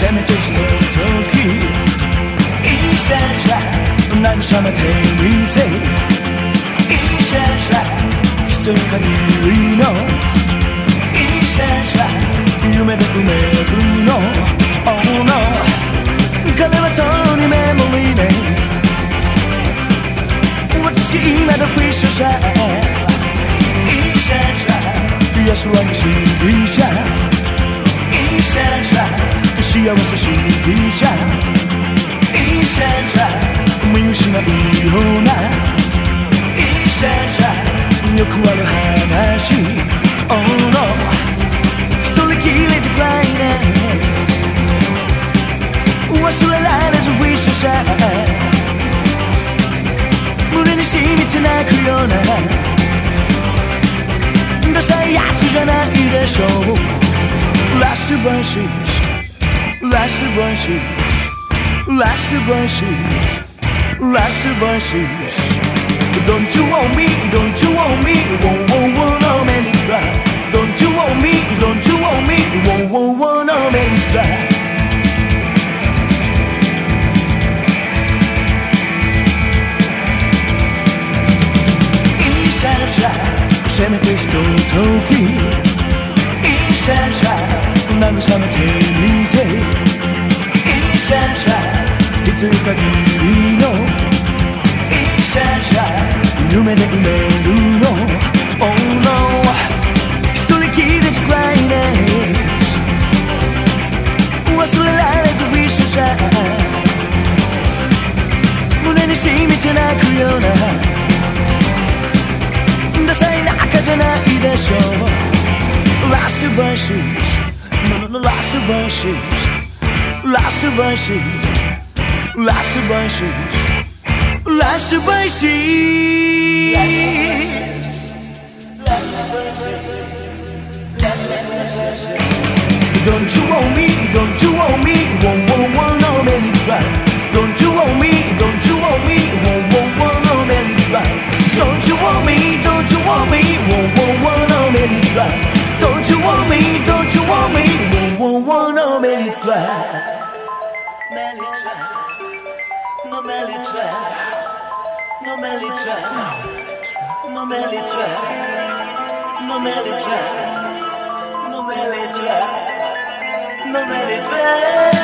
せめてひとときいざじゃ慰めてみせいざじゃひとかぎりのいざじゃ夢で埋めるの Oh no 彼はとにメモリーね私今のフィッシュじゃいじゃ安らぎすぎじゃ幸せすぎちゃいい先生見失うようないい先生よくある話 Oh no 一人きりじゃ暗いね忘れられずフィッシュシャー胸に染みつなくようなダサいやつじゃないでしょう Last voices Last voices Last voices Last voices Don't you want me? Don't you want me? Whoa 生必要限りの夢で埋めるの Oh no 一人きりじゃ暗いね忘れられずフィッシュシャー胸に染みて泣くような。ダサい仲じゃないでしょう Last verses No no no last verses Last verses Verses Last verses Don't you want me, don't you want me, whoa, whoa, whoa, no, man, it's right. Don't you want me, don't you want me, whoa, whoa, whoa, no, man, it's right. Don't you want me, don't you want me, whoa, whoa, whoa, no, man, it's right. Don't you want me, don't you want me, whoa, whoa, whoa, no, man, it's right. No track, no track, no track, no track, no track, no track.